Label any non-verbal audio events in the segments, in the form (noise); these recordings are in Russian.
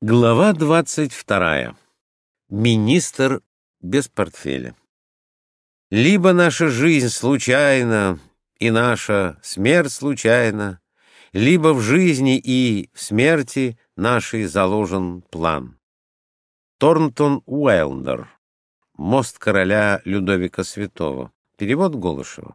Глава двадцать вторая. Министр без портфеля. Либо наша жизнь случайна, и наша смерть случайна, либо в жизни и в смерти нашей заложен план. Торнтон Уайлдер. Мост короля Людовика Святого. Перевод Голышева.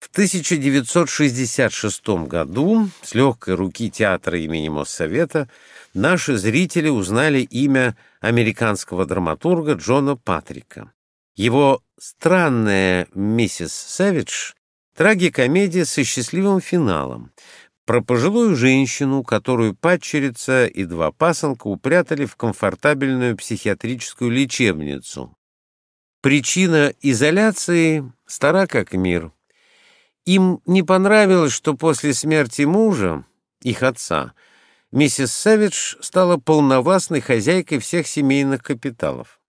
В 1966 году с легкой руки театра имени Моссовета наши зрители узнали имя американского драматурга Джона Патрика. Его «Странная миссис Сэвидж» — трагикомедия со счастливым финалом, про пожилую женщину, которую падчерица и два пасынка упрятали в комфортабельную психиатрическую лечебницу. Причина изоляции стара как мир — им не понравилось, что после смерти мужа, их отца, миссис Сэвидж стала полновластной хозяйкой всех семейных капиталов.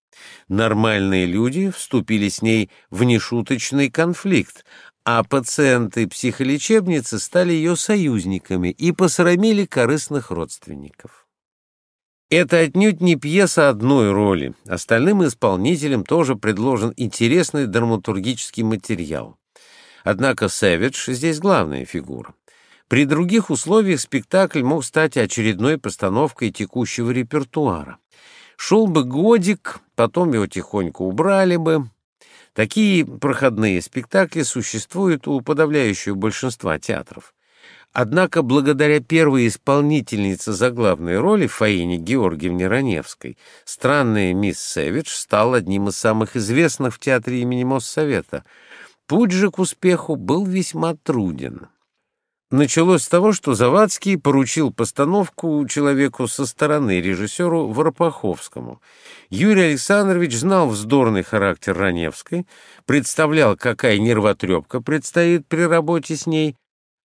Нормальные люди вступили с ней в нешуточный конфликт, а пациенты психолечебницы стали ее союзниками и посрамили корыстных родственников. Это отнюдь не пьеса одной роли. Остальным исполнителям тоже предложен интересный драматургический материал. Однако Сэвидж здесь главная фигура. При других условиях спектакль мог стать очередной постановкой текущего репертуара. Шел бы годик, потом его тихонько убрали бы. Такие проходные спектакли существуют у подавляющего большинства театров. Однако благодаря первой исполнительнице заглавной роли Фаине Георгиевне Раневской «Странная мисс Сэвидж» стал одним из самых известных в театре имени Моссовета — Путь же к успеху был весьма труден. Началось с того, что Завадский поручил постановку человеку со стороны режиссеру Воропаховскому. Юрий Александрович знал вздорный характер Раневской, представлял, какая нервотрепка предстоит при работе с ней,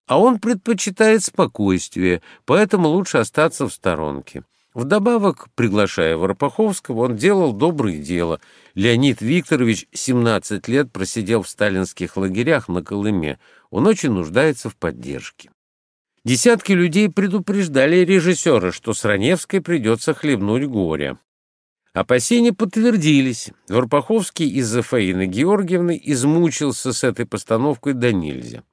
а он предпочитает спокойствие, поэтому лучше остаться в сторонке. Вдобавок, приглашая Воропаховского, он делал доброе дело. Леонид Викторович 17 лет просидел в сталинских лагерях на Колыме. Он очень нуждается в поддержке. Десятки людей предупреждали режиссера, что с Раневской придется хлебнуть горе. Опасения подтвердились. Варпаховский из-за Фаины Георгиевны измучился с этой постановкой до нельзя.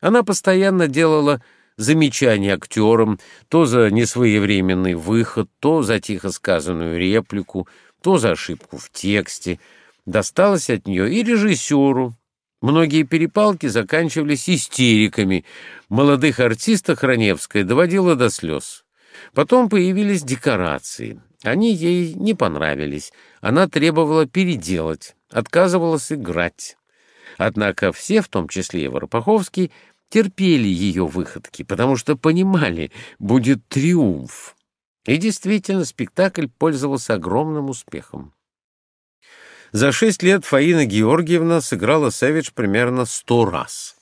Она постоянно делала замечания актерам, то за несвоевременный выход, то за тихо сказанную реплику, то за ошибку в тексте. Досталось от нее и режиссеру. Многие перепалки заканчивались истериками. Молодых артистов Раневская доводила до слез. Потом появились декорации. Они ей не понравились. Она требовала переделать, отказывалась играть. Однако все, в том числе и Воропаховский, терпели ее выходки, потому что понимали, будет триумф. И действительно, спектакль пользовался огромным успехом. За шесть лет Фаина Георгиевна сыграла Савич примерно сто раз.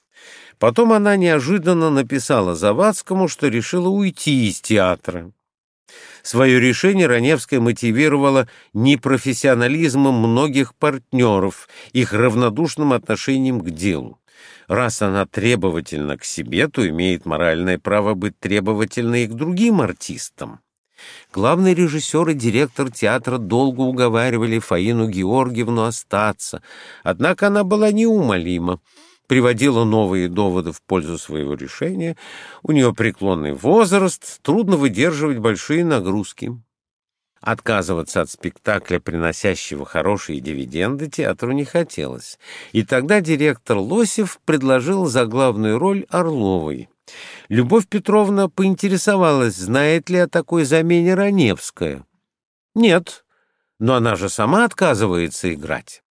Потом она неожиданно написала Завадскому, что решила уйти из театра. Свое решение Раневская мотивировала непрофессионализмом многих партнеров, их равнодушным отношением к делу. Раз она требовательна к себе, то имеет моральное право быть требовательной и к другим артистам. Главный режиссер и директор театра долго уговаривали Фаину Георгиевну остаться, однако она была неумолима, приводила новые доводы в пользу своего решения, у нее преклонный возраст, трудно выдерживать большие нагрузки. Отказываться от спектакля, приносящего хорошие дивиденды, театру не хотелось. И тогда директор Лосев предложил за главную роль Орловой. Любовь Петровна поинтересовалась, знает ли о такой замене Раневская. «Нет, но она же сама отказывается играть».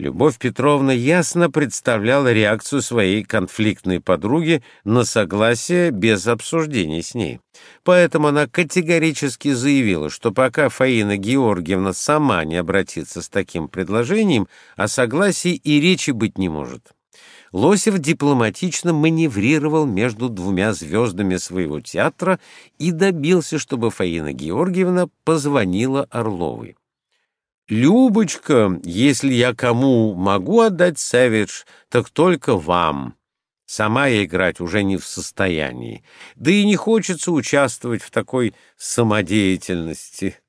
Любовь Петровна ясно представляла реакцию своей конфликтной подруги на согласие без обсуждений с ней. Поэтому она категорически заявила, что пока Фаина Георгиевна сама не обратится с таким предложением, о согласии и речи быть не может. Лосев дипломатично маневрировал между двумя звездами своего театра и добился, чтобы Фаина Георгиевна позвонила Орловой. «Любочка, если я кому могу отдать Сэвидж, так только вам», Сама я играть уже не в состоянии, да и не хочется участвовать в такой самодеятельности.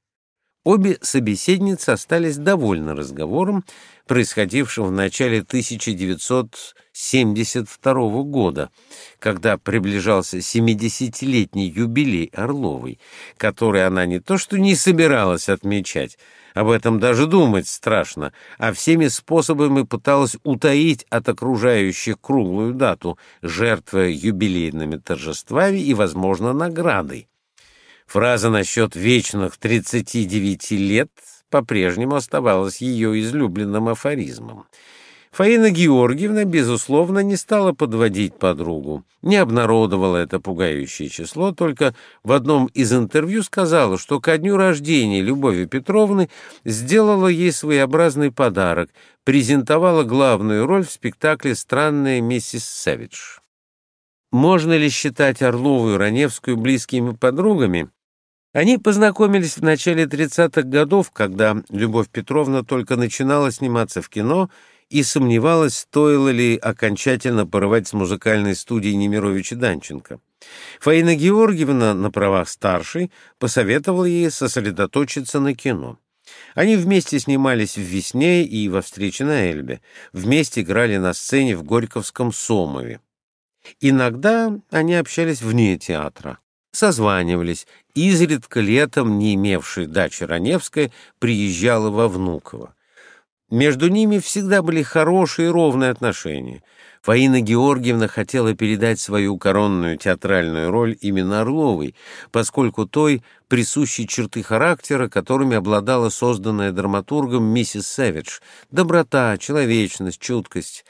Обе собеседницы остались довольны разговором, происходившим в начале 1972 года, когда приближался 70-летний юбилей Орловой, который она не то что не собиралась отмечать, об этом даже думать страшно, а всеми способами пыталась утаить от окружающих круглую дату, жертвуя юбилейными торжествами и, возможно, наградой. Фраза насчет вечных 39 лет по-прежнему оставалась ее излюбленным афоризмом. Фаина Георгиевна, безусловно, не стала подводить подругу, не обнародовала это пугающее число, только в одном из интервью сказала, что ко дню рождения Любови Петровны сделала ей своеобразный подарок, презентовала главную роль в спектакле «Странная миссис Сэвидж». Можно ли считать Орлову и Раневскую близкими подругами? Они познакомились в начале 30-х годов, когда Любовь Петровна только начинала сниматься в кино и сомневалась, стоило ли окончательно порывать с музыкальной студией Немировича Данченко. Фаина Георгиевна на правах старшей посоветовала ей сосредоточиться на кино. Они вместе снимались в «Весне» и во «Встрече на Эльбе», вместе играли на сцене в Горьковском Сомове. Иногда они общались вне театра созванивались. Изредка летом, не имевшая дачи Раневская, приезжала во Внуково. Между ними всегда были хорошие и ровные отношения. Фаина Георгиевна хотела передать свою коронную театральную роль именно Орловой, поскольку той присущи черты характера, которыми обладала созданная драматургом миссис Сэвидж — доброта, человечность, чуткость.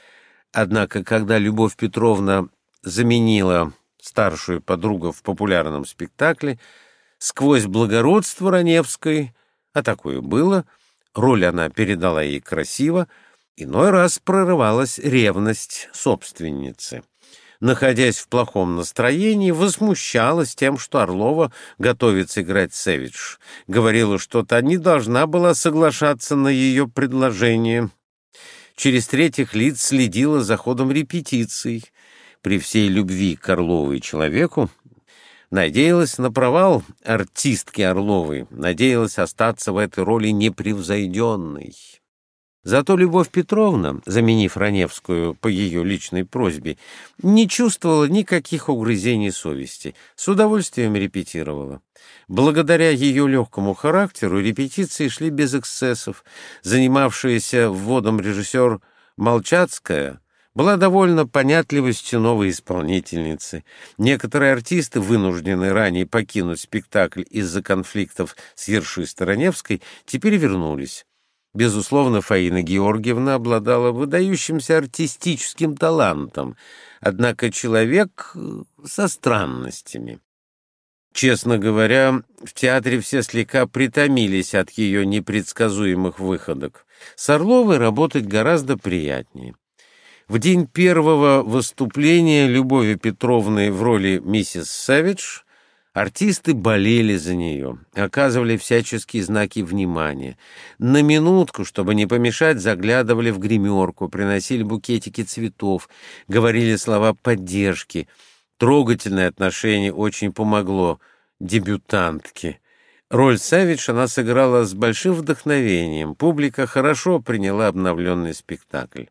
Однако, когда Любовь Петровна заменила старшую подругу в популярном спектакле, сквозь благородство Раневской, а такое было, роль она передала ей красиво, иной раз прорывалась ревность собственницы. Находясь в плохом настроении, возмущалась тем, что Орлова готовится играть Севич. Говорила, что та не должна была соглашаться на ее предложение. Через третьих лиц следила за ходом репетиций — при всей любви к Орловой человеку, надеялась на провал артистки Орловой, надеялась остаться в этой роли непревзойденной. Зато Любовь Петровна, заменив Раневскую по ее личной просьбе, не чувствовала никаких угрызений совести, с удовольствием репетировала. Благодаря ее легкому характеру репетиции шли без эксцессов. Занимавшаяся вводом режиссер Молчацкая была довольно понятливостью новой исполнительницы. Некоторые артисты, вынужденные ранее покинуть спектакль из-за конфликтов с Ерши Стороневской, теперь вернулись. Безусловно, Фаина Георгиевна обладала выдающимся артистическим талантом, однако человек э, со странностями. Честно говоря, в театре все слегка притомились от ее непредсказуемых выходок. С Орловой работать гораздо приятнее. В день первого выступления Любови Петровны в роли миссис Сэвидж артисты болели за нее, оказывали всяческие знаки внимания. На минутку, чтобы не помешать, заглядывали в гримерку, приносили букетики цветов, говорили слова поддержки. Трогательное отношение очень помогло дебютантке. Роль Савич она сыграла с большим вдохновением. Публика хорошо приняла обновленный спектакль.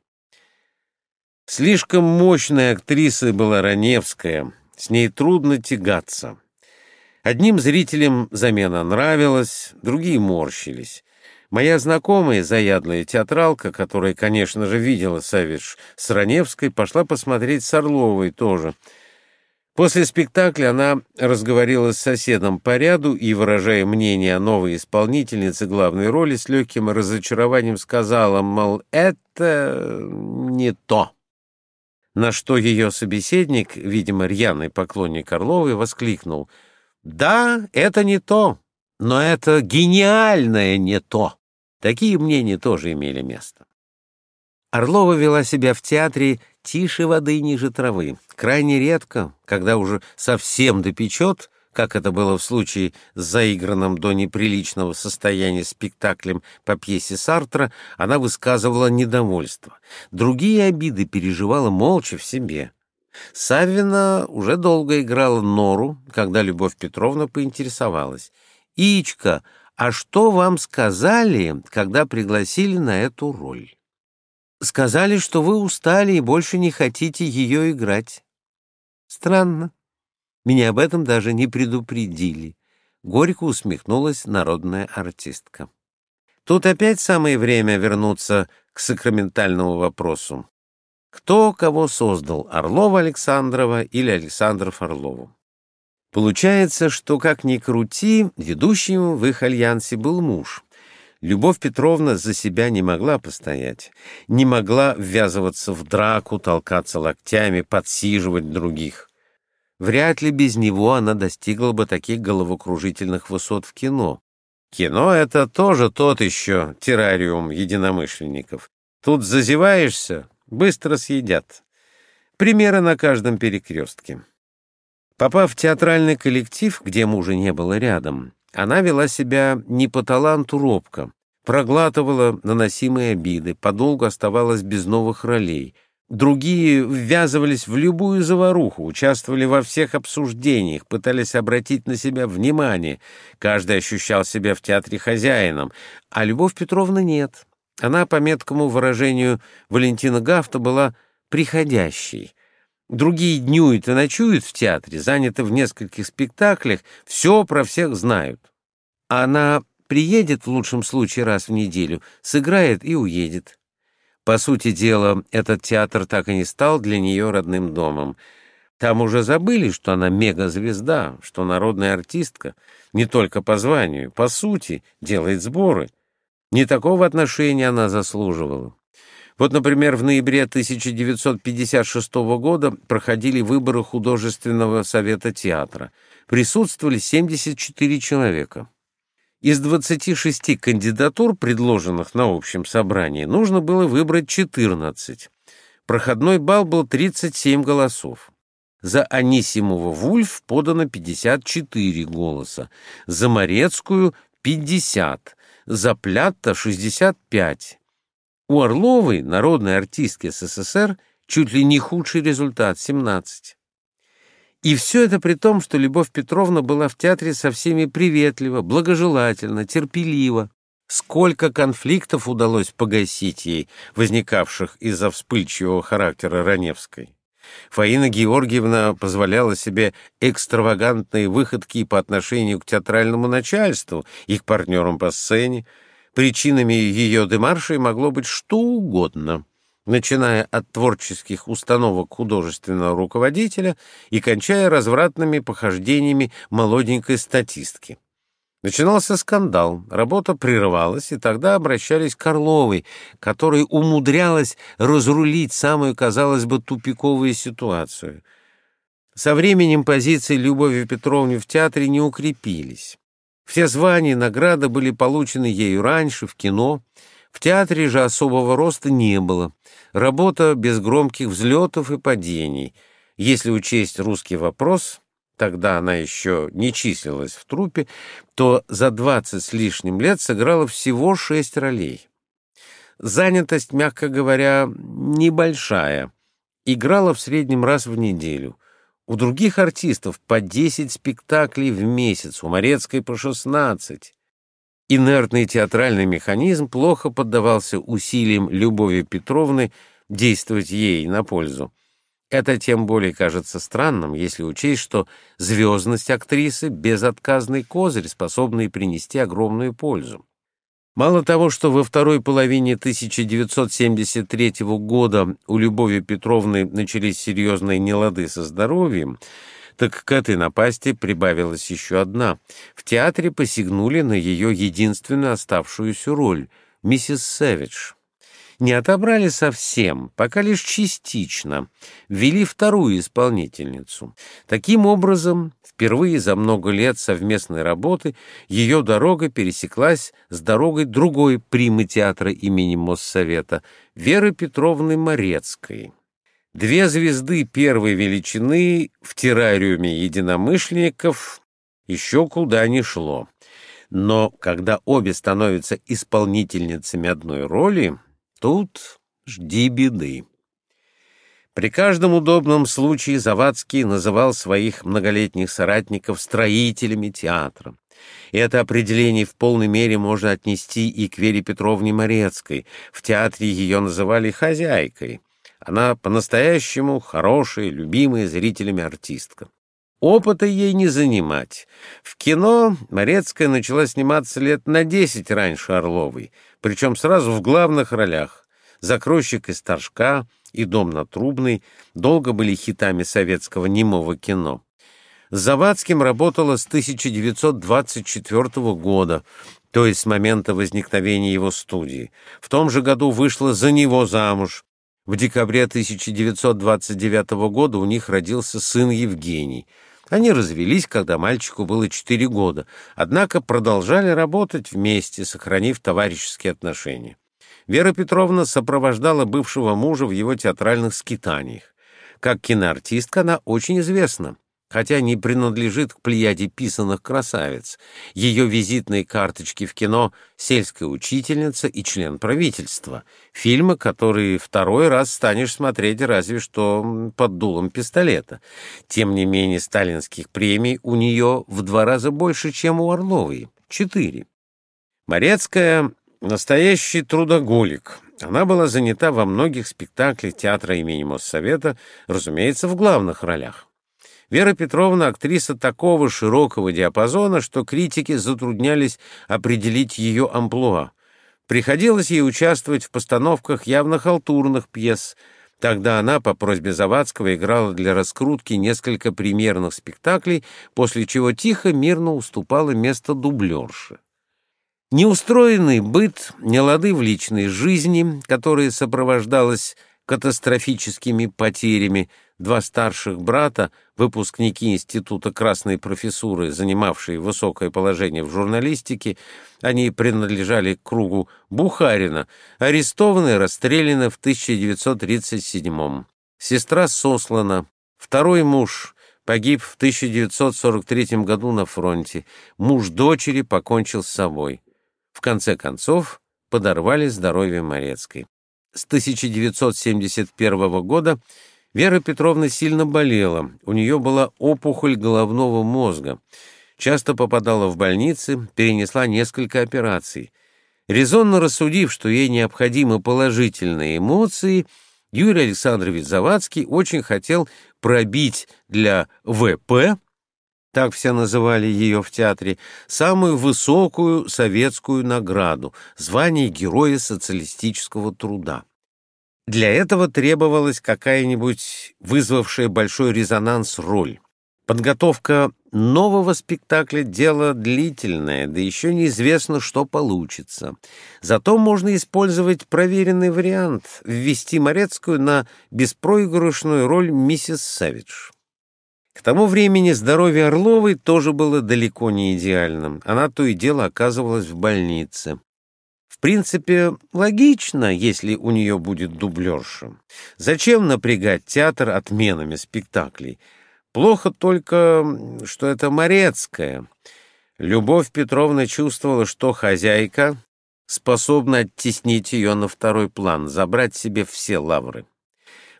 Слишком мощной актрисой была Раневская, с ней трудно тягаться. Одним зрителям замена нравилась, другие морщились. Моя знакомая, заядлая театралка, которая, конечно же, видела Савич с Раневской, пошла посмотреть с Орловой тоже. После спектакля она разговорила с соседом по ряду и, выражая мнение о новой исполнительнице главной роли, с легким разочарованием сказала, мол, это не то. На что ее собеседник, видимо, рьяный поклонник Орловой, воскликнул. «Да, это не то, но это гениальное не то». Такие мнения тоже имели место. Орлова вела себя в театре тише воды ниже травы. Крайне редко, когда уже совсем допечет, как это было в случае с заигранным до неприличного состояния спектаклем по пьесе Сартра, она высказывала недовольство. Другие обиды переживала молча в себе. Савина уже долго играла Нору, когда Любовь Петровна поинтересовалась. «Ичка, а что вам сказали, когда пригласили на эту роль?» «Сказали, что вы устали и больше не хотите ее играть». «Странно. Меня об этом даже не предупредили». Горько усмехнулась народная артистка. Тут опять самое время вернуться к сакраментальному вопросу. Кто кого создал, Орлова Александрова или Александров Орлову? Получается, что, как ни крути, ведущим в их альянсе был муж. Любовь Петровна за себя не могла постоять, не могла ввязываться в драку, толкаться локтями, подсиживать других. Вряд ли без него она достигла бы таких головокружительных высот в кино. Кино — это тоже тот еще террариум единомышленников. Тут зазеваешься, быстро съедят. Примеры на каждом перекрестке. Попав в театральный коллектив, где мужа не было рядом, она вела себя не по таланту робко, проглатывала наносимые обиды, подолгу оставалась без новых ролей. Другие ввязывались в любую заваруху, участвовали во всех обсуждениях, пытались обратить на себя внимание. Каждый ощущал себя в театре хозяином, а Любовь Петровна нет. Она, по меткому выражению Валентина Гафта, была приходящей. Другие днюют и ночуют в театре, заняты в нескольких спектаклях, все про всех знают. Она приедет в лучшем случае раз в неделю, сыграет и уедет. По сути дела, этот театр так и не стал для нее родным домом. Там уже забыли, что она мегазвезда, что народная артистка, не только по званию, по сути, делает сборы — не такого отношения она заслуживала. Вот, например, в ноябре 1956 года проходили выборы художественного совета театра. Присутствовали 74 человека. Из 26 кандидатур, предложенных на общем собрании, нужно было выбрать 14. Проходной балл был 37 голосов. За Анисимова Вульф подано 54 голоса, за Морецкую — 50, за Плятта 65. У Орловой, народной артистки СССР, чуть ли не худший результат — 17. И все это при том, что Любовь Петровна была в театре со всеми приветлива, благожелательна, терпелива. Сколько конфликтов удалось погасить ей, возникавших из-за вспыльчивого характера Раневской. Фаина Георгиевна позволяла себе экстравагантные выходки по отношению к театральному начальству и к партнерам по сцене. Причинами ее демаршей могло быть что угодно, начиная от творческих установок художественного руководителя и кончая развратными похождениями молоденькой статистки. Начинался скандал, работа прерывалась, и тогда обращались к Орловой, которая умудрялась разрулить самую, казалось бы, тупиковую ситуацию. Со временем позиции Любови Петровны в театре не укрепились. Все звания и награды были получены ею раньше, в кино. В театре же особого роста не было. Работа без громких взлетов и падений. Если учесть русский вопрос, тогда она еще не числилась в трупе, то за двадцать с лишним лет сыграла всего шесть ролей. Занятость, мягко говоря, небольшая. Играла в среднем раз в неделю. У других артистов по десять спектаклей в месяц, у Морецкой по шестнадцать. Инертный театральный механизм плохо поддавался усилиям Любови Петровны действовать ей на пользу. Это тем более кажется странным, если учесть, что звездность актрисы — безотказный козырь, способный принести огромную пользу. Мало того, что во второй половине 1973 года у Любови Петровны начались серьезные нелады со здоровьем, так к этой напасти прибавилась еще одна. В театре посягнули на ее единственную оставшуюся роль — миссис Сэвидж не отобрали совсем, пока лишь частично, ввели вторую исполнительницу. Таким образом, впервые за много лет совместной работы ее дорога пересеклась с дорогой другой примы театра имени Моссовета Веры Петровны Морецкой. Две звезды первой величины в террариуме единомышленников еще куда ни шло. Но когда обе становятся исполнительницами одной роли, Тут жди беды. При каждом удобном случае Завадский называл своих многолетних соратников строителями театра. И это определение в полной мере можно отнести и к Вере Петровне Морецкой. В театре ее называли «хозяйкой». Она по-настоящему хорошая, любимая зрителями артистка. Опыта ей не занимать. В кино Морецкая начала сниматься лет на десять раньше Орловой, причем сразу в главных ролях. «Закройщик из Торжка», и «Дом на Трубной» долго были хитами советского немого кино. С Завадским работала с 1924 года, то есть с момента возникновения его студии. В том же году вышла за него замуж. В декабре 1929 года у них родился сын Евгений. Они развелись, когда мальчику было 4 года, однако продолжали работать вместе, сохранив товарищеские отношения. Вера Петровна сопровождала бывшего мужа в его театральных скитаниях. Как киноартистка она очень известна, хотя не принадлежит к плеяде писанных красавиц. Ее визитные карточки в кино «Сельская учительница» и «Член правительства» — фильмы, которые второй раз станешь смотреть разве что под дулом пистолета. Тем не менее, сталинских премий у нее в два раза больше, чем у Орловой — четыре. Морецкая Настоящий трудоголик. Она была занята во многих спектаклях театра имени Моссовета, разумеется, в главных ролях. Вера Петровна — актриса такого широкого диапазона, что критики затруднялись определить ее амплуа. Приходилось ей участвовать в постановках явно халтурных пьес. Тогда она по просьбе Завадского играла для раскрутки несколько премьерных спектаклей, после чего тихо, мирно уступала место дублерши. Неустроенный быт, нелады в личной жизни, которая сопровождалась катастрофическими потерями, два старших брата, выпускники Института Красной Профессуры, занимавшие высокое положение в журналистике, они принадлежали к кругу Бухарина, арестованы и расстреляны в 1937 Сестра сослана, второй муж погиб в 1943 году на фронте, муж дочери покончил с собой. В конце концов подорвали здоровье Морецкой. С 1971 года Вера Петровна сильно болела, у нее была опухоль головного мозга, часто попадала в больницы, перенесла несколько операций. Резонно рассудив, что ей необходимы положительные эмоции, Юрий Александрович Завадский очень хотел пробить для ВП так все называли ее в театре, самую высокую советскую награду — звание Героя социалистического труда. Для этого требовалась какая-нибудь вызвавшая большой резонанс роль. Подготовка нового спектакля — дело длительное, да еще неизвестно, что получится. Зато можно использовать проверенный вариант — ввести Морецкую на беспроигрышную роль миссис Сэвидж. К тому времени здоровье Орловой тоже было далеко не идеальным. Она то и дело оказывалась в больнице. Принципе, логично, если у нее будет дублерша. Зачем напрягать театр отменами спектаклей? Плохо только, что это Морецкая. Любовь Петровна чувствовала, что хозяйка способна оттеснить ее на второй план, забрать себе все лавры.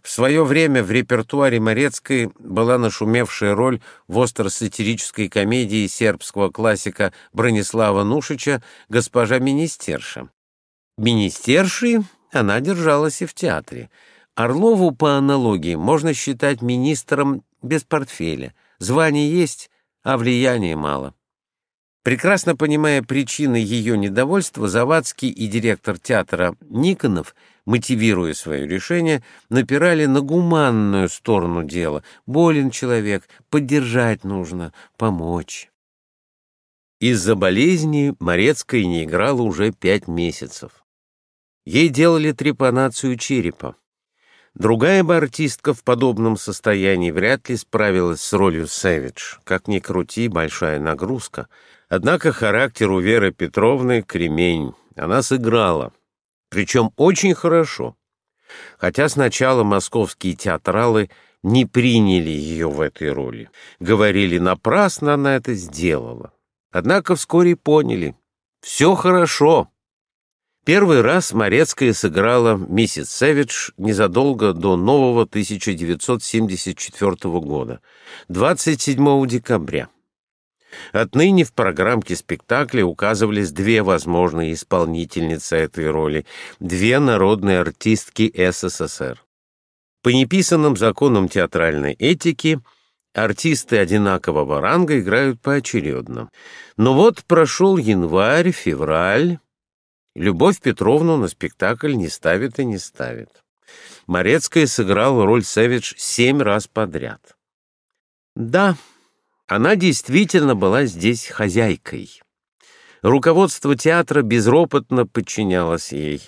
В свое время в репертуаре Морецкой была нашумевшая роль в остро-сатирической комедии сербского классика Бронислава Нушича «Госпожа Министерша». Министершей она держалась и в театре. Орлову, по аналогии, можно считать министром без портфеля. Звание есть, а влияния мало. Прекрасно понимая причины ее недовольства, Завадский и директор театра Никонов, мотивируя свое решение, напирали на гуманную сторону дела. Болен человек, поддержать нужно, помочь. Из-за болезни Морецкая не играла уже пять месяцев. Ей делали трепанацию черепа. Другая бы артистка в подобном состоянии вряд ли справилась с ролью Сэвидж. Как ни крути, большая нагрузка — Однако характер у Веры Петровны кремень. Она сыграла. Причем очень хорошо. Хотя сначала московские театралы не приняли ее в этой роли. Говорили, напрасно она это сделала. Однако вскоре поняли. Все хорошо. Первый раз Морецкая сыграла «Миссис Сэвидж» незадолго до нового 1974 года, 27 декабря. Отныне в программке спектакля указывались две возможные исполнительницы этой роли, две народные артистки СССР. По неписанным законам театральной этики артисты одинакового ранга играют поочередно. Но вот прошел январь, февраль, Любовь Петровну на спектакль не ставит и не ставит. Морецкая сыграла роль Сэвидж семь раз подряд. Да, она действительно была здесь хозяйкой. Руководство театра безропотно подчинялось ей.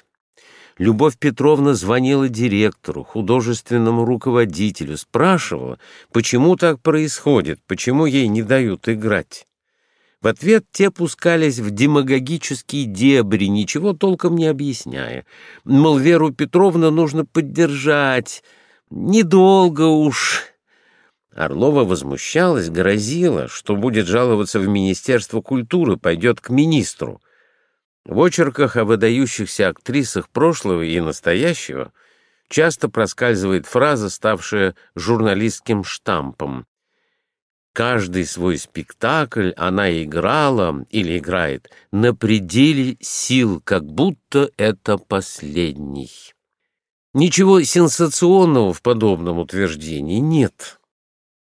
Любовь Петровна звонила директору, художественному руководителю, спрашивала, почему так происходит, почему ей не дают играть. В ответ те пускались в демагогические дебри, ничего толком не объясняя. Мол, Веру Петровну нужно поддержать. Недолго уж. Орлова возмущалась, грозила, что будет жаловаться в Министерство культуры, пойдет к министру. В очерках о выдающихся актрисах прошлого и настоящего часто проскальзывает фраза, ставшая журналистским штампом. Каждый свой спектакль она играла или играет на пределе сил, как будто это последний. Ничего сенсационного в подобном утверждении нет.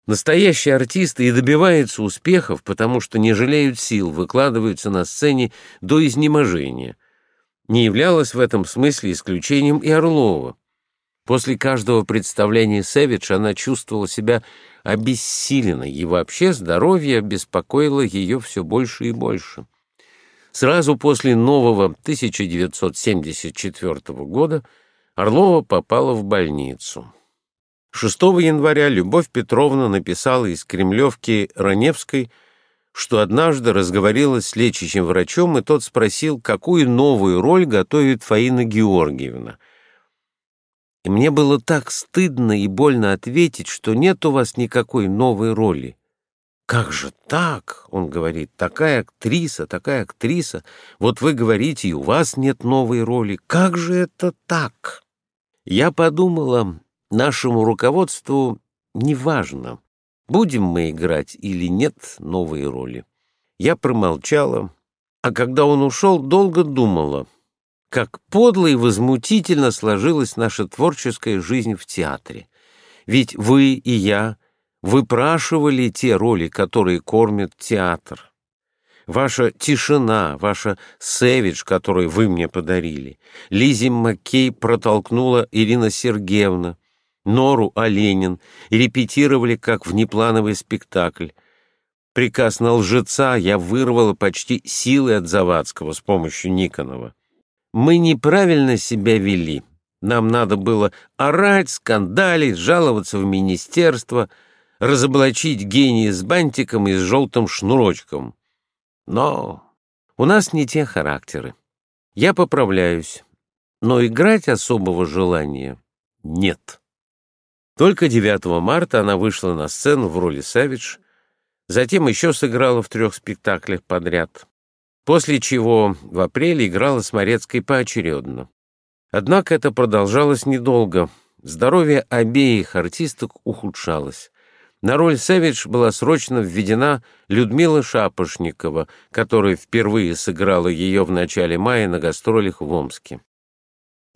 Настоящие артисты и добиваются успехов, потому что не жалеют сил, выкладываются на сцене до изнеможения. Не являлось в этом смысле исключением и Орлова. После каждого представления Сэвидж она чувствовала себя обессиленной, и вообще здоровье беспокоило ее все больше и больше. Сразу после нового 1974 года Орлова попала в больницу. 6 января Любовь Петровна написала из Кремлевки Раневской, что однажды разговорилась с лечащим врачом, и тот спросил, какую новую роль готовит Фаина Георгиевна — и мне было так стыдно и больно ответить, что нет у вас никакой новой роли. «Как же так?» — он говорит. «Такая актриса, такая актриса. Вот вы говорите, и у вас нет новой роли. Как же это так?» Я подумала, нашему руководству неважно, будем мы играть или нет новой роли. Я промолчала, а когда он ушел, долго думала — как подло и возмутительно сложилась наша творческая жизнь в театре. Ведь вы и я выпрашивали те роли, которые кормят театр. Ваша тишина, ваша сэвидж, которую вы мне подарили. Лизи Маккей протолкнула Ирина Сергеевна, Нору Оленин и репетировали как внеплановый спектакль. Приказ на лжеца я вырвала почти силой от Завадского с помощью Никонова. Мы неправильно себя вели. Нам надо было орать, скандалить, жаловаться в министерство, разоблачить гения с бантиком и с желтым шнурочком. Но у нас не те характеры. Я поправляюсь, но играть особого желания нет. Только 9 марта она вышла на сцену в роли Савидж, затем еще сыграла в трех спектаклях подряд после чего в апреле играла с Морецкой поочередно. Однако это продолжалось недолго. Здоровье обеих артисток ухудшалось. На роль Савич была срочно введена Людмила Шапошникова, которая впервые сыграла ее в начале мая на гастролях в Омске.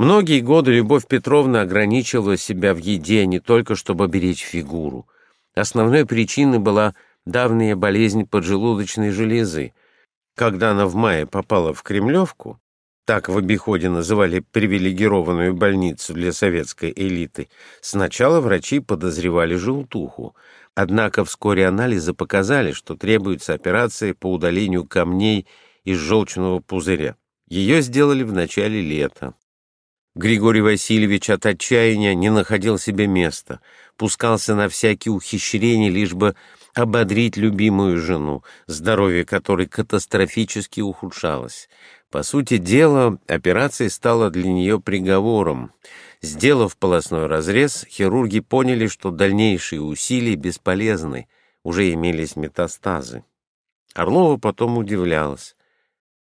Многие годы Любовь Петровна ограничивала себя в еде не только чтобы беречь фигуру. Основной причиной была давняя болезнь поджелудочной железы. Когда она в мае попала в Кремлевку, так в обиходе называли привилегированную больницу для советской элиты, сначала врачи подозревали желтуху, однако вскоре анализы показали, что требуется операция по удалению камней из желчного пузыря. Ее сделали в начале лета. Григорий Васильевич от отчаяния не находил себе места, пускался на всякие ухищрения, лишь бы ободрить любимую жену, здоровье которой катастрофически ухудшалось. По сути дела, операция стала для нее приговором. Сделав полостной разрез, хирурги поняли, что дальнейшие усилия бесполезны, уже имелись метастазы. Орлова потом удивлялась.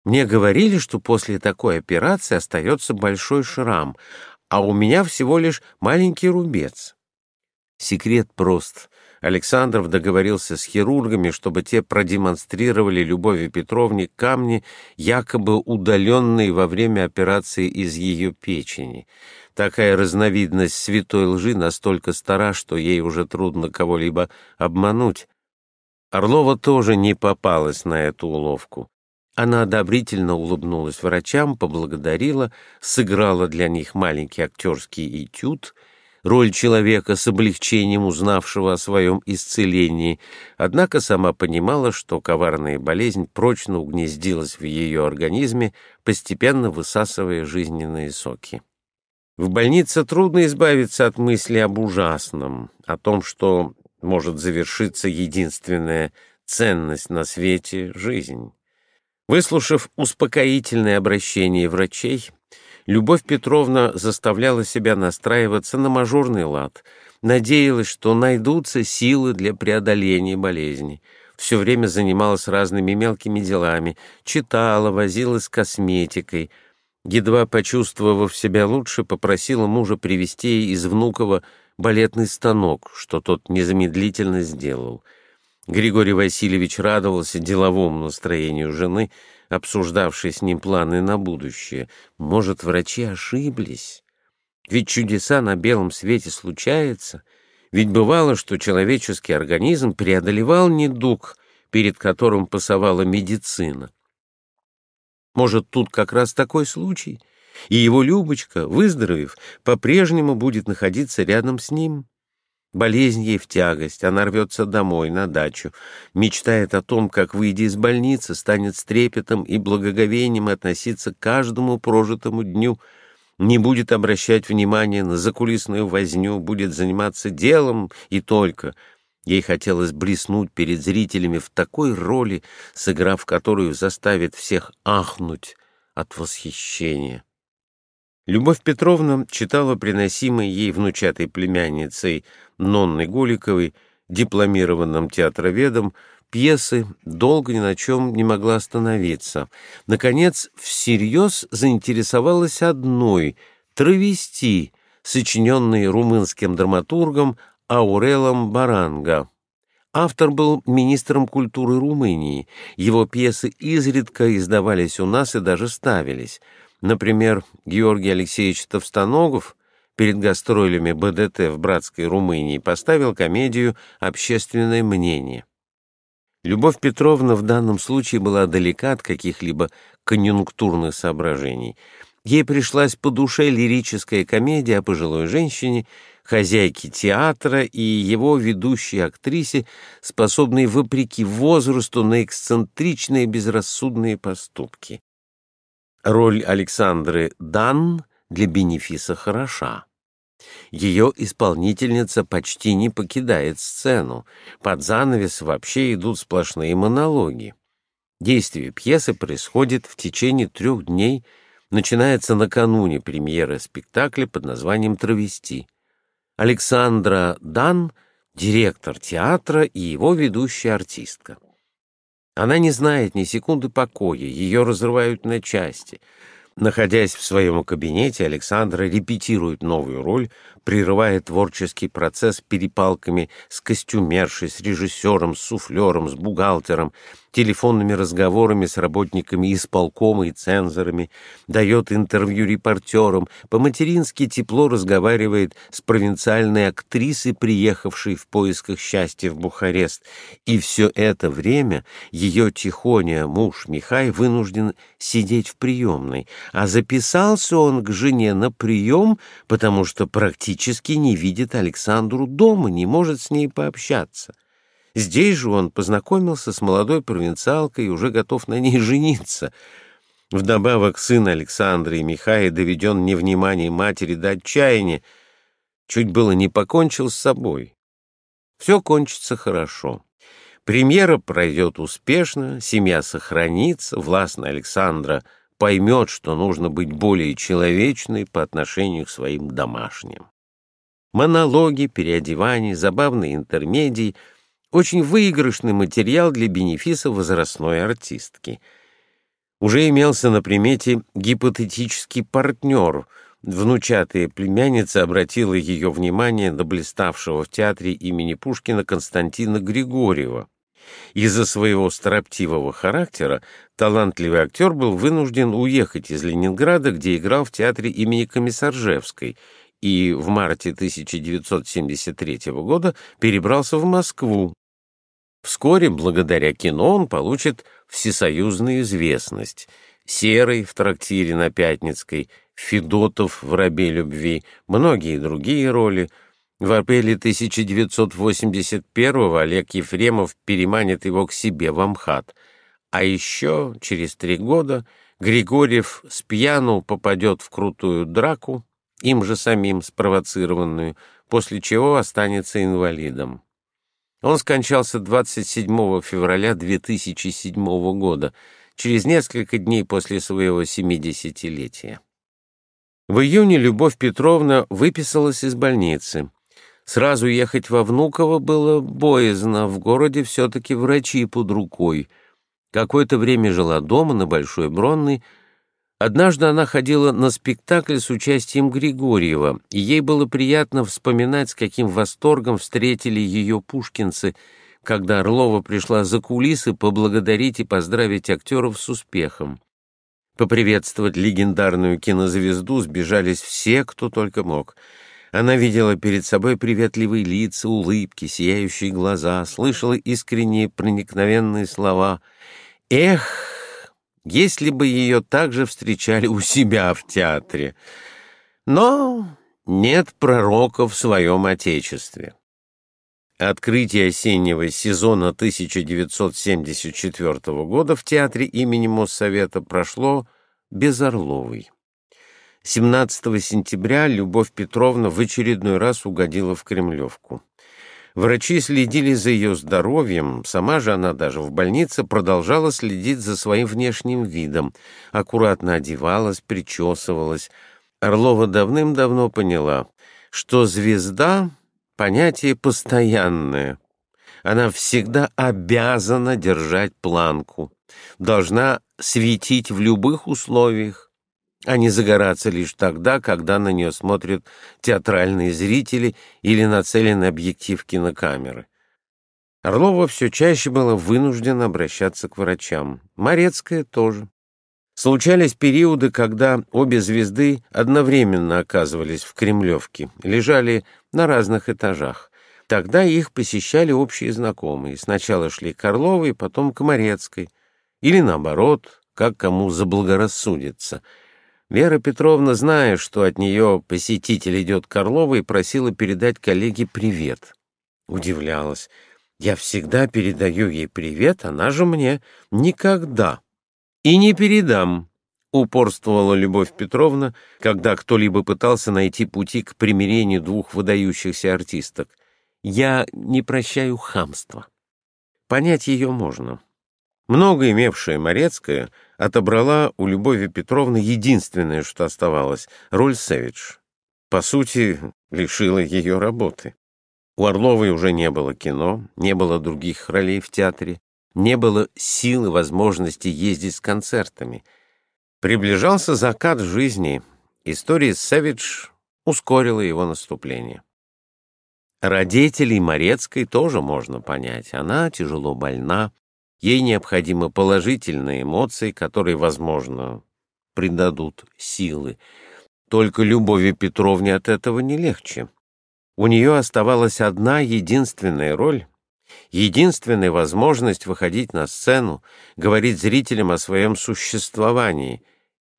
Мне говорили, что после такой операции остается большой шрам, а у меня всего лишь маленький рубец. Секрет прост. Александров договорился с хирургами, чтобы те продемонстрировали Любови Петровне камни, якобы удаленные во время операции из ее печени. Такая разновидность святой лжи настолько стара, что ей уже трудно кого-либо обмануть. Орлова тоже не попалась на эту уловку. Она одобрительно улыбнулась врачам, поблагодарила, сыграла для них маленький актерский этюд, роль человека с облегчением узнавшего о своем исцелении, однако сама понимала, что коварная болезнь прочно угнездилась в ее организме, постепенно высасывая жизненные соки. В больнице трудно избавиться от мысли об ужасном, о том, что может завершиться единственная ценность на свете — жизнь. Выслушав успокоительное обращение врачей, Любовь Петровна заставляла себя настраиваться на мажорный лад, надеялась, что найдутся силы для преодоления болезни. Все время занималась разными мелкими делами, читала, возилась с косметикой. Едва почувствовав себя лучше, попросила мужа привезти из Внукова балетный станок, что тот незамедлительно сделал. Григорий Васильевич радовался деловому настроению жены, обсуждавшей с ним планы на будущее. Может, врачи ошиблись? Ведь чудеса на белом свете случаются. Ведь бывало, что человеческий организм преодолевал недуг, перед которым пасовала медицина. Может, тут как раз такой случай, и его Любочка, выздоровев, по-прежнему будет находиться рядом с ним. Болезнь ей в тягость, она рвется домой, на дачу, мечтает о том, как, выйдя из больницы, станет с трепетом и благоговением относиться к каждому прожитому дню, не будет обращать внимания на закулисную возню, будет заниматься делом и только. Ей хотелось блеснуть перед зрителями в такой роли, сыграв которую заставит всех ахнуть от восхищения. Любовь Петровна читала приносимые ей внучатой племянницей Нонной Гуликовой, дипломированным театроведом, пьесы, долго ни на чем не могла остановиться. Наконец, всерьез заинтересовалась одной — «Травести», сочиненной румынским драматургом Аурелом Баранга. Автор был министром культуры Румынии. Его пьесы изредка издавались у нас и даже ставились — Например, Георгий Алексеевич Товстоногов перед гастролями БДТ в братской Румынии поставил комедию «Общественное мнение». Любовь Петровна в данном случае была далека от каких-либо конъюнктурных соображений. Ей пришлась по душе лирическая комедия о пожилой женщине, хозяйке театра и его ведущей актрисе, способной вопреки возрасту на эксцентричные безрассудные поступки. Роль Александры Дан для Бенефиса хороша. Ее исполнительница почти не покидает сцену. Под занавес вообще идут сплошные монологи. Действие пьесы происходит в течение трех дней, начинается накануне премьеры спектакля под названием «Травести». Александра Дан — директор театра и его ведущая артистка. Она не знает ни секунды покоя, ее разрывают на части. Находясь в своем кабинете, Александра репетирует новую роль, прерывая творческий процесс перепалками с костюмершей, с режиссером, с суфлером, с бухгалтером, телефонными разговорами с работниками исполкома и цензорами, дает интервью репортерам, по-матерински тепло разговаривает с провинциальной актрисой, приехавшей в поисках счастья в Бухарест. И все это время ее тихоня, муж Михай, вынужден сидеть в приемной, а записался он к жене на прием, потому что практически не видит Александру дома, не может с ней пообщаться. Здесь же он познакомился с молодой провинциалкой и уже готов на ней (laughs) жениться. Вдобавок сын Александра и Михая доведен невниманием матери до отчаяния, чуть было не покончил с собой. Все кончится хорошо. Премьера пройдет успешно, семья сохранится, властная Александра поймет, что нужно быть более человечной по отношению к своим домашним. Монологи, переодевания, забавные интермедии — очень выигрышный материал для бенефиса возрастной артистки. Уже имелся на примете гипотетический партнер. Внучатая племянница обратила ее внимание на блиставшего в театре имени Пушкина Константина Григорьева. Из-за своего строптивого характера талантливый актер был вынужден уехать из Ленинграда, где играл в театре имени Комиссаржевской, и в марте 1973 года перебрался в Москву. Вскоре, благодаря кино, он получит всесоюзную известность. Серый в трактире на Пятницкой, Федотов в «Рабе любви», многие другие роли. В апреле 1981-го Олег Ефремов переманит его к себе в Амхат. А еще через три года Григорьев с пьяну попадет в крутую драку, им же самим спровоцированную, после чего останется инвалидом. Он скончался 27 февраля 2007 года, через несколько дней после своего 70-летия. В июне Любовь Петровна выписалась из больницы. Сразу ехать во Внуково было боязно, в городе все-таки врачи под рукой. Какое-то время жила дома на Большой Бронной, Однажды она ходила на спектакль с участием Григорьева, и ей было приятно вспоминать, с каким восторгом встретили ее пушкинцы, когда Орлова пришла за кулисы поблагодарить и поздравить актеров с успехом. Поприветствовать легендарную кинозвезду сбежались все, кто только мог. Она видела перед собой приветливые лица, улыбки, сияющие глаза, слышала искренние проникновенные слова. «Эх!» Если бы ее также встречали у себя в театре. Но нет пророка в своем отечестве. Открытие осеннего сезона 1974 года в театре имени Моссовета прошло без Орловой. 17 сентября Любовь Петровна в очередной раз угодила в Кремлевку. Врачи следили за ее здоровьем, сама же она даже в больнице продолжала следить за своим внешним видом, аккуратно одевалась, причесывалась. Орлова давным-давно поняла, что звезда — понятие постоянное. Она всегда обязана держать планку, должна светить в любых условиях, а не загораться лишь тогда, когда на нее смотрят театральные зрители или нацелены объектив кинокамеры. Орлова все чаще была вынуждена обращаться к врачам. Морецкая тоже. Случались периоды, когда обе звезды одновременно оказывались в Кремлевке, лежали на разных этажах. Тогда их посещали общие знакомые. Сначала шли к Орловой, потом к Морецкой. Или наоборот, как кому заблагорассудится — Вера Петровна, зная, что от нее посетитель идет к Орловой, просила передать коллеге привет. Удивлялась. Я всегда передаю ей привет, она же мне никогда. И не передам, упорствовала Любовь Петровна, когда кто-либо пытался найти пути к примирению двух выдающихся артисток. Я не прощаю хамства. Понять ее можно. Много имевшая Морецкая отобрала у Любови Петровны единственное, что оставалось — роль Сэвидж. По сути, лишила ее работы. У Орловой уже не было кино, не было других ролей в театре, не было силы, возможности ездить с концертами. Приближался закат жизни. История Сэвидж ускорила его наступление. Родителей Морецкой тоже можно понять. Она тяжело больна, Ей необходимы положительные эмоции, которые, возможно, придадут силы. Только Любови Петровне от этого не легче. У нее оставалась одна единственная роль, единственная возможность выходить на сцену, говорить зрителям о своем существовании,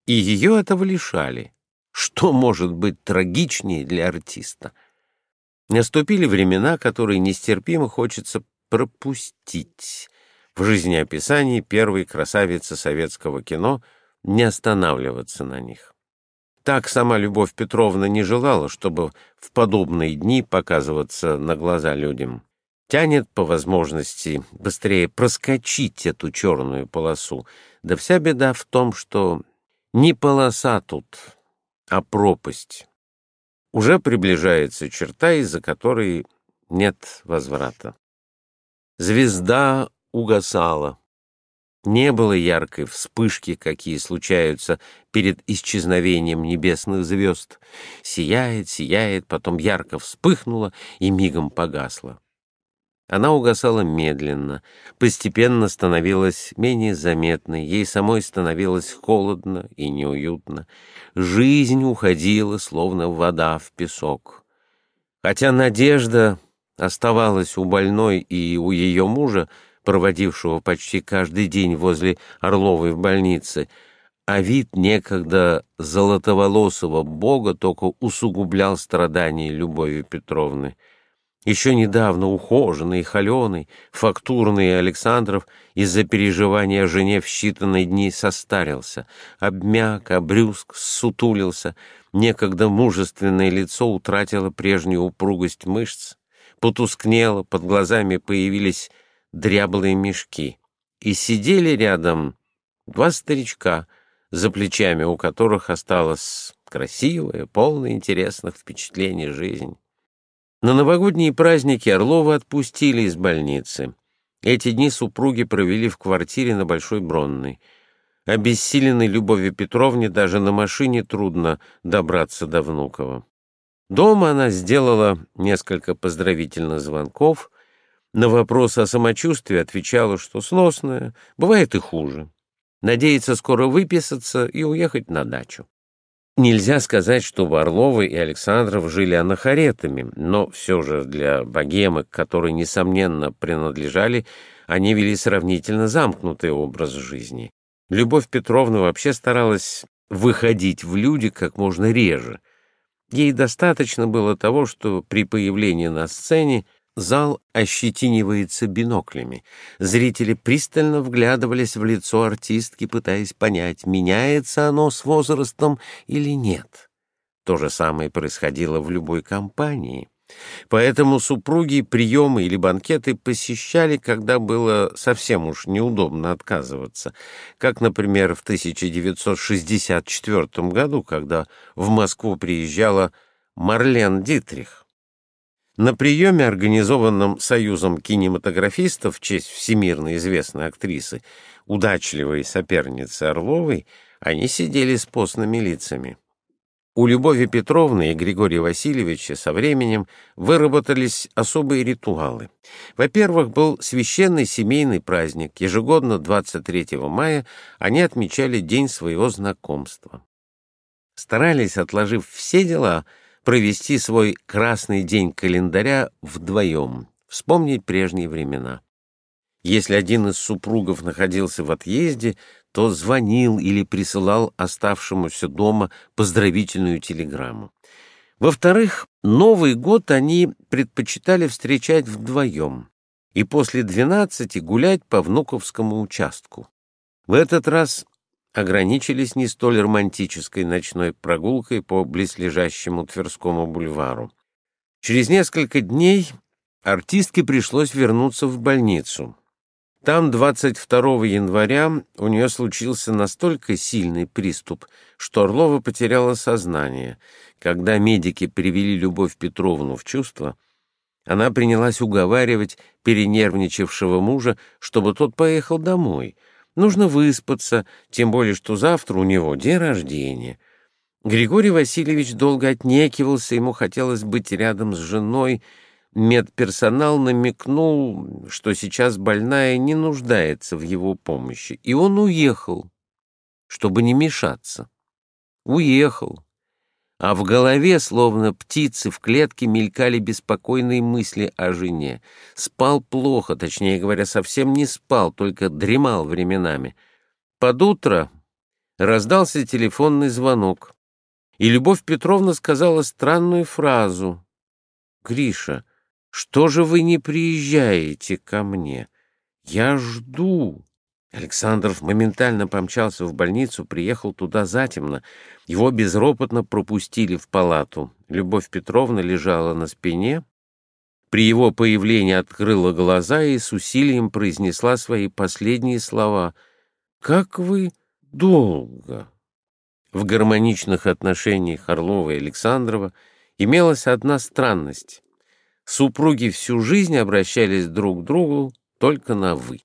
и ее этого лишали. Что может быть трагичнее для артиста? Наступили времена, которые нестерпимо хочется пропустить в жизнеописании первой красавицы советского кино не останавливаться на них. Так сама Любовь Петровна не желала, чтобы в подобные дни показываться на глаза людям. Тянет по возможности быстрее проскочить эту черную полосу. Да вся беда в том, что не полоса тут, а пропасть. Уже приближается черта, из-за которой нет возврата. Звезда угасала. Не было яркой вспышки, какие случаются перед исчезновением небесных звезд. Сияет, сияет, потом ярко вспыхнула и мигом погасла. Она угасала медленно, постепенно становилась менее заметной, ей самой становилось холодно и неуютно. Жизнь уходила, словно вода в песок. Хотя надежда оставалась у больной и у ее мужа, проводившего почти каждый день возле Орловой в больнице, а вид некогда золотоволосого бога только усугублял страдания Любови Петровны. Еще недавно ухоженный, и холеный, фактурный Александров из-за переживания о жене в считанные дни состарился, обмяк, обрюзг, сутулился, некогда мужественное лицо утратило прежнюю упругость мышц, потускнело, под глазами появились дряблые мешки, и сидели рядом два старичка, за плечами у которых осталась красивая, полная интересных впечатлений жизнь. На новогодние праздники Орлова отпустили из больницы. Эти дни супруги провели в квартире на Большой Бронной. Обессиленной Любови Петровне даже на машине трудно добраться до Внукова. Дома она сделала несколько поздравительных звонков, на вопрос о самочувствии отвечала, что сносная, бывает и хуже. Надеется скоро выписаться и уехать на дачу. Нельзя сказать, что Орловы и Александров жили анахаретами, но все же для богемы, которые, несомненно, принадлежали, они вели сравнительно замкнутый образ жизни. Любовь Петровна вообще старалась выходить в люди как можно реже. Ей достаточно было того, что при появлении на сцене Зал ощетинивается биноклями. Зрители пристально вглядывались в лицо артистки, пытаясь понять, меняется оно с возрастом или нет. То же самое происходило в любой компании. Поэтому супруги приемы или банкеты посещали, когда было совсем уж неудобно отказываться, как, например, в 1964 году, когда в Москву приезжала Марлен Дитрих. На приеме, организованном Союзом кинематографистов в честь всемирно известной актрисы, удачливой соперницы Орловой, они сидели с постными лицами. У Любови Петровны и Григория Васильевича со временем выработались особые ритуалы. Во-первых, был священный семейный праздник. Ежегодно 23 мая они отмечали день своего знакомства. Старались, отложив все дела, провести свой красный день календаря вдвоем, вспомнить прежние времена. Если один из супругов находился в отъезде, то звонил или присылал оставшемуся дома поздравительную телеграмму. Во-вторых, Новый год они предпочитали встречать вдвоем и после двенадцати гулять по внуковскому участку. В этот раз ограничились не столь романтической ночной прогулкой по близлежащему Тверскому бульвару. Через несколько дней артистке пришлось вернуться в больницу. Там 22 января у нее случился настолько сильный приступ, что Орлова потеряла сознание. Когда медики привели Любовь Петровну в чувство, она принялась уговаривать перенервничавшего мужа, чтобы тот поехал домой — Нужно выспаться, тем более, что завтра у него день рождения. Григорий Васильевич долго отнекивался, ему хотелось быть рядом с женой. Медперсонал намекнул, что сейчас больная не нуждается в его помощи, и он уехал, чтобы не мешаться. Уехал, а в голове, словно птицы в клетке, мелькали беспокойные мысли о жене. Спал плохо, точнее говоря, совсем не спал, только дремал временами. Под утро раздался телефонный звонок, и Любовь Петровна сказала странную фразу. «Гриша, что же вы не приезжаете ко мне? Я жду». Александров моментально помчался в больницу, приехал туда затемно. Его безропотно пропустили в палату. Любовь Петровна лежала на спине. При его появлении открыла глаза и с усилием произнесла свои последние слова. «Как вы долго!» В гармоничных отношениях Орлова и Александрова имелась одна странность. Супруги всю жизнь обращались друг к другу только на «вы».